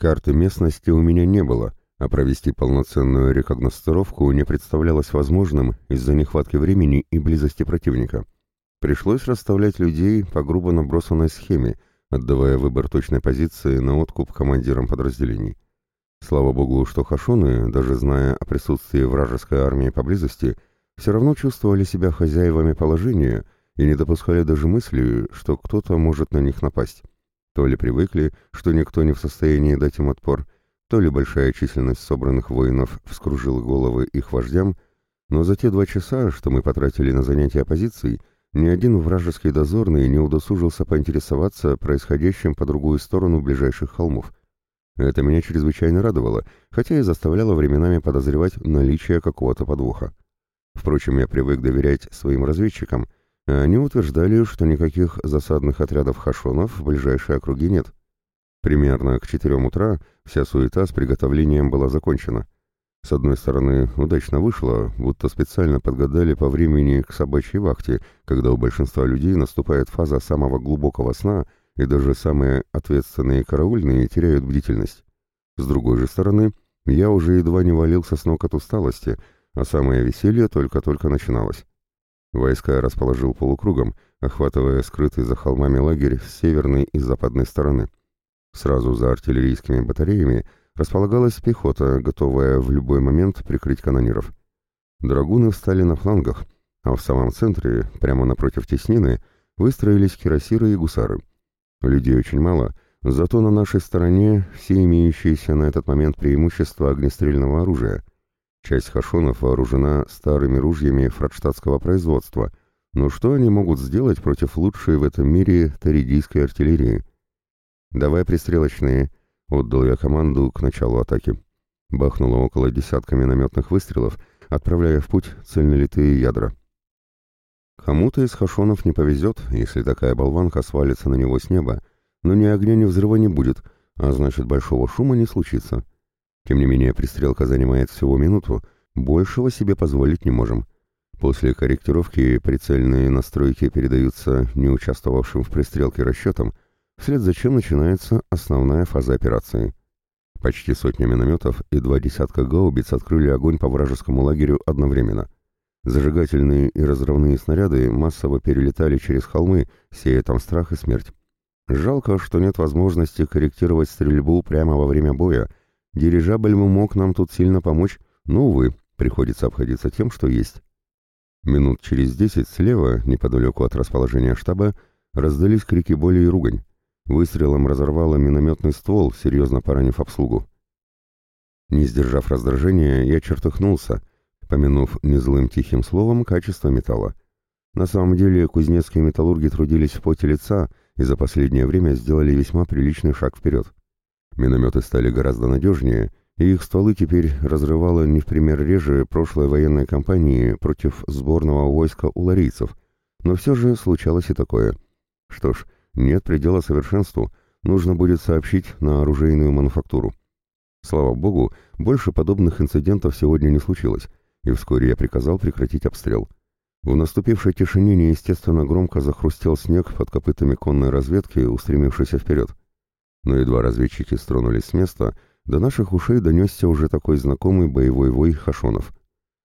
Карты местности у меня не было, а провести полноценную рекогностировку не представлялось возможным из-за нехватки времени и близости противника. Пришлось расставлять людей по грубо набросанной схеме, отдавая выбор точной позиции на откуп командирам подразделений. Слава богу, что хашоны, даже зная о присутствии вражеской армии поблизости, все равно чувствовали себя хозяевами положения и не допускали даже мысли, что кто-то может на них напасть. То ли привыкли, что никто не в состоянии дать им отпор, то ли большая численность собранных воинов вскружила головы их вождям, но за те два часа, что мы потратили на занятия позиций, ни один вражеский дозорный не удосужился поинтересоваться происходящим по другую сторону ближайших холмов. Это меня чрезвычайно радовало, хотя и заставляло временами подозревать наличие какого-то подвоха. Впрочем, я привык доверять своим разведчикам, они утверждали, что никаких засадных отрядов хашонов в ближайшей округе нет. Примерно к четырем утра вся суета с приготовлением была закончена. С одной стороны, удачно вышло, будто специально подгадали по времени к собачьей вахте, когда у большинства людей наступает фаза самого глубокого сна, и даже самые ответственные караульные теряют бдительность. С другой же стороны, я уже едва не валился с ног от усталости, а самое веселье только-только начиналось. Войска расположил полукругом, охватывая скрытый за холмами лагерь с северной и западной стороны. Сразу за артиллерийскими батареями – располагалась пехота, готовая в любой момент прикрыть канониров. Драгуны встали на флангах, а в самом центре, прямо напротив теснины, выстроились кирасиры и гусары. Людей очень мало, зато на нашей стороне все имеющиеся на этот момент преимущества огнестрельного оружия. Часть хашонов вооружена старыми ружьями фрадштадтского производства, но что они могут сделать против лучшей в этом мире таридийской артиллерии? «Давай пристрелочные», Отдал я команду к началу атаки. Бахнуло около десятка минометных выстрелов, отправляя в путь цельнолитые ядра. Кому-то из хашонов не повезет, если такая болванка свалится на него с неба, но ни огня, ни взрыва не будет, а значит большого шума не случится. Тем не менее, пристрелка занимает всего минуту, большего себе позволить не можем. После корректировки прицельные настройки передаются не участвовавшим в пристрелке расчетам, вслед за чем начинается основная фаза операции. Почти сотня минометов и два десятка гаубиц открыли огонь по вражескому лагерю одновременно. Зажигательные и разрывные снаряды массово перелетали через холмы, сея там страх и смерть. Жалко, что нет возможности корректировать стрельбу прямо во время боя. Дирижабль мог нам тут сильно помочь, но, увы, приходится обходиться тем, что есть. Минут через десять слева, неподалеку от расположения штаба, раздались крики боли и ругань. Выстрелом разорвало минометный ствол, серьезно поранив обслугу. Не сдержав раздражения, я чертыхнулся, помянув незлым тихим словом качество металла. На самом деле кузнецкие металлурги трудились в поте лица и за последнее время сделали весьма приличный шаг вперед. Минометы стали гораздо надежнее, и их стволы теперь разрывало не в пример реже прошлой военной кампании против сборного войска уларийцев, но все же случалось и такое. Что ж, нет предела совершенству, нужно будет сообщить на оружейную мануфактуру. Слава богу, больше подобных инцидентов сегодня не случилось, и вскоре я приказал прекратить обстрел. В наступившей тишине неестественно громко захрустел снег под копытами конной разведки, устремившейся вперед. Но едва разведчики стронулись с места, до наших ушей донесся уже такой знакомый боевой вой хашонов.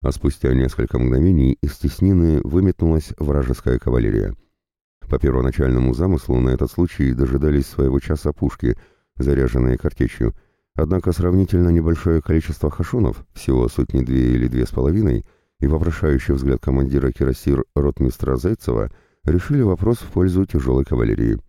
А спустя несколько мгновений из теснины выметнулась вражеская кавалерия. По первоначальному замыслу на этот случай дожидались своего часа пушки, заряженные картечью, однако сравнительно небольшое количество хашонов, всего сотни-две или две с половиной, и вопрошающий взгляд командира кирасир ротмистра Зайцева решили вопрос в пользу тяжелой кавалерии.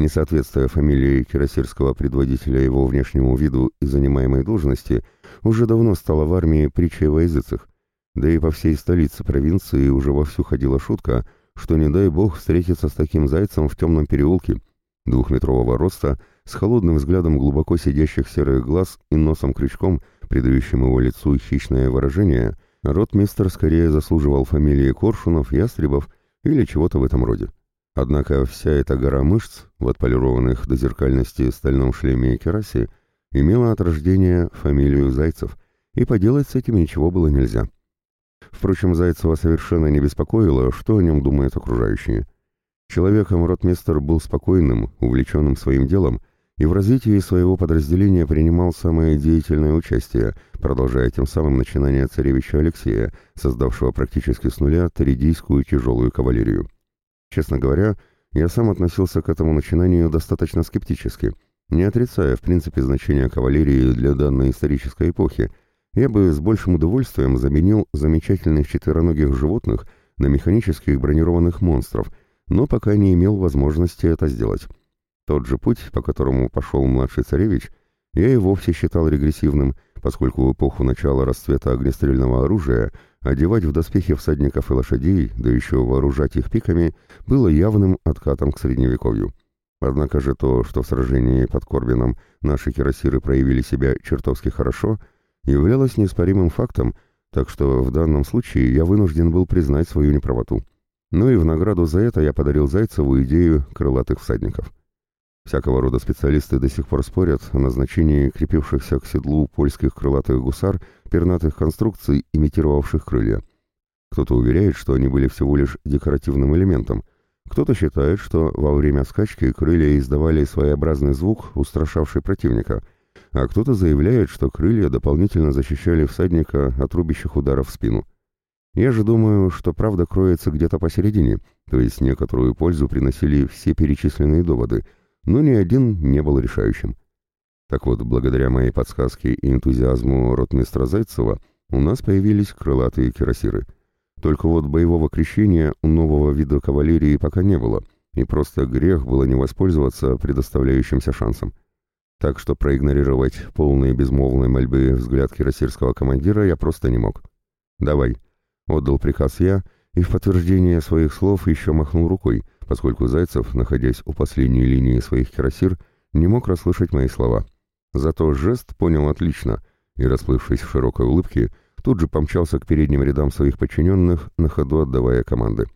Несоответствие фамилии кирасирского предводителя его внешнему виду и занимаемой должности уже давно стало в армии притчей во языцах, да и по всей столице провинции уже вовсю ходила шутка – что не дай бог встретиться с таким зайцем в темном переулке, двухметрового роста, с холодным взглядом глубоко сидящих серых глаз и носом-крючком, придающим его лицу хищное выражение, ротмистер скорее заслуживал фамилии Коршунов, Ястребов или чего-то в этом роде. Однако вся эта гора мышц, в отполированных до зеркальности стальном шлеме и керасе, имела от рождения фамилию Зайцев, и поделать с этим ничего было нельзя. Впрочем, Зайцева совершенно не беспокоило, что о нем думают окружающие. Человеком ротмистер был спокойным, увлеченным своим делом и в развитии своего подразделения принимал самое деятельное участие, продолжая тем самым начинание царевича Алексея, создавшего практически с нуля таридийскую тяжелую кавалерию. Честно говоря, я сам относился к этому начинанию достаточно скептически, не отрицая в принципе значения кавалерии для данной исторической эпохи, я бы с большим удовольствием заменил замечательных четвероногих животных на механических бронированных монстров, но пока не имел возможности это сделать. Тот же путь, по которому пошел младший царевич, я и вовсе считал регрессивным, поскольку в эпоху начала расцвета огнестрельного оружия одевать в доспехи всадников и лошадей, да еще вооружать их пиками, было явным откатом к средневековью. Однако же то, что в сражении под Корбином наши кирасиры проявили себя чертовски хорошо, являлось неоспоримым фактом, так что в данном случае я вынужден был признать свою неправоту. Ну и в награду за это я подарил Зайцеву идею крылатых всадников. Всякого рода специалисты до сих пор спорят о назначении крепившихся к седлу польских крылатых гусар пернатых конструкций, имитировавших крылья. Кто-то уверяет, что они были всего лишь декоративным элементом, кто-то считает, что во время скачки крылья издавали своеобразный звук, устрашавший противника, а кто-то заявляет, что крылья дополнительно защищали всадника от рубящих ударов в спину. Я же думаю, что правда кроется где-то посередине, то есть некоторую пользу приносили все перечисленные доводы, но ни один не был решающим. Так вот, благодаря моей подсказке и энтузиазму ротмистра Зайцева у нас появились крылатые кирасиры — только вот боевого крещения у нового вида кавалерии пока не было, и просто грех было не воспользоваться предоставляющимся шансом. Так что проигнорировать полные безмолвной мольбы взгляд кирасирского командира я просто не мог. «Давай», — отдал приказ я, и в подтверждение своих слов еще махнул рукой, поскольку Зайцев, находясь у последней линии своих кирасир, не мог расслышать мои слова. Зато жест понял отлично, и, расплывшись в широкой улыбке, тут же помчался к передним рядам своих подчиненных, на ходу отдавая команды.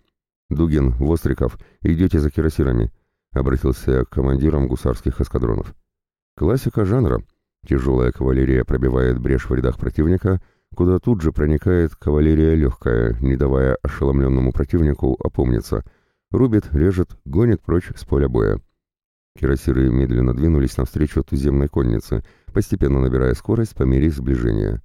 «Дугин, Востриков, идете за кирасирами», — обратился к командирам гусарских эскадронов. Классика жанра. Тяжелая кавалерия пробивает брешь в рядах противника, куда тут же проникает кавалерия легкая, не давая ошеломленному противнику опомниться. Рубит, режет, гонит прочь с поля боя. Кирасиры медленно двинулись навстречу туземной коннице, постепенно набирая скорость по мере сближения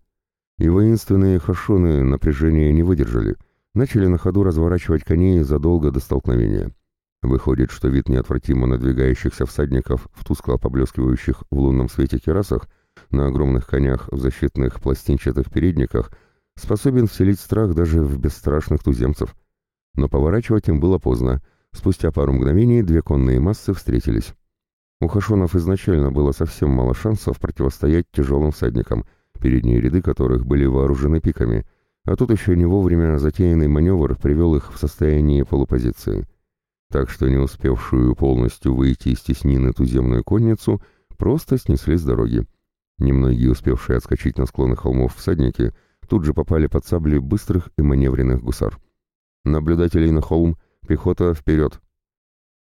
и воинственные хашоны напряжения не выдержали, начали на ходу разворачивать коней задолго до столкновения. Выходит, что вид неотвратимо надвигающихся всадников в тускло поблескивающих в лунном свете керасах на огромных конях в защитных пластинчатых передниках способен вселить страх даже в бесстрашных туземцев. Но поворачивать им было поздно. Спустя пару мгновений две конные массы встретились. У хашонов изначально было совсем мало шансов противостоять тяжелым всадникам – передние ряды которых были вооружены пиками, а тут еще не вовремя затеянный маневр привел их в состояние полупозиции. Так что не успевшую полностью выйти из теснины туземную конницу просто снесли с дороги. Немногие успевшие отскочить на склоны холмов всадники тут же попали под сабли быстрых и маневренных гусар. Наблюдателей на холм, пехота вперед!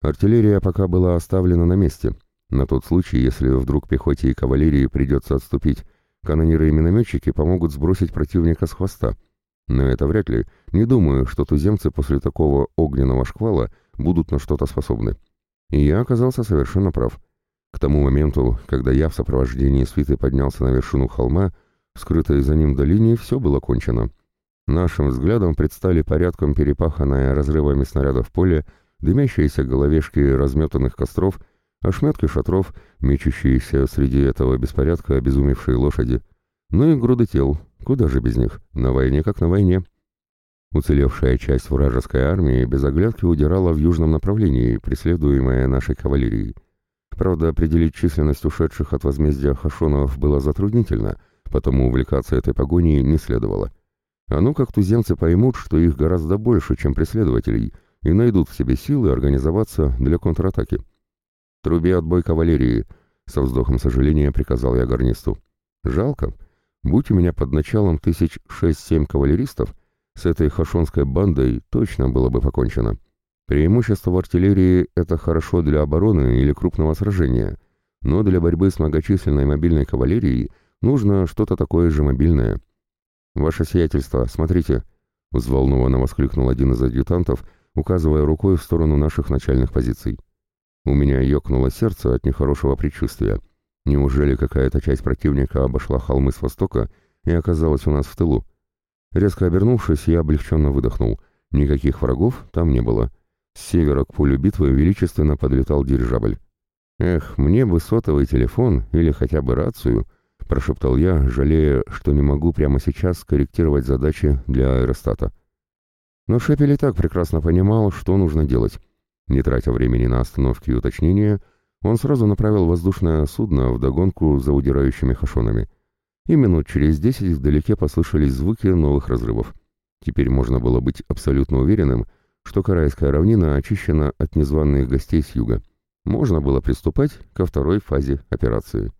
Артиллерия пока была оставлена на месте, на тот случай, если вдруг пехоте и кавалерии придется отступить, Канониры и минометчики помогут сбросить противника с хвоста. Но это вряд ли. Не думаю, что туземцы после такого огненного шквала будут на что-то способны. И я оказался совершенно прав. К тому моменту, когда я в сопровождении свиты поднялся на вершину холма, скрытой за ним долине все было кончено. Нашим взглядом предстали порядком перепаханное разрывами снарядов поле, дымящиеся головешки разметанных костров ошметки шатров, мечущиеся среди этого беспорядка обезумевшие лошади, ну и груды тел, куда же без них, на войне как на войне. Уцелевшая часть вражеской армии без оглядки удирала в южном направлении, преследуемая нашей кавалерией. Правда, определить численность ушедших от возмездия хашонов было затруднительно, потому увлекаться этой погоней не следовало. А ну как туземцы поймут, что их гораздо больше, чем преследователей, и найдут в себе силы организоваться для контратаки. «Труби отбой кавалерии», — со вздохом сожаления приказал я гарнисту. «Жалко. Будь у меня под началом тысяч шесть-семь кавалеристов, с этой хашонской бандой точно было бы покончено. Преимущество в артиллерии — это хорошо для обороны или крупного сражения, но для борьбы с многочисленной мобильной кавалерией нужно что-то такое же мобильное». «Ваше сиятельство, смотрите», — взволнованно воскликнул один из адъютантов, указывая рукой в сторону наших начальных позиций. У меня ёкнуло сердце от нехорошего предчувствия. Неужели какая-то часть противника обошла холмы с востока и оказалась у нас в тылу? Резко обернувшись, я облегченно выдохнул. Никаких врагов там не было. С севера к полю битвы величественно подлетал дирижабль. «Эх, мне бы сотовый телефон или хотя бы рацию», — прошептал я, жалея, что не могу прямо сейчас скорректировать задачи для аэростата. Но Шепель и так прекрасно понимал, что нужно делать. Не тратя времени на остановки и уточнения, он сразу направил воздушное судно в догонку за удирающими хашонами. И минут через десять вдалеке послышались звуки новых разрывов. Теперь можно было быть абсолютно уверенным, что Карайская равнина очищена от незваных гостей с юга. Можно было приступать ко второй фазе операции.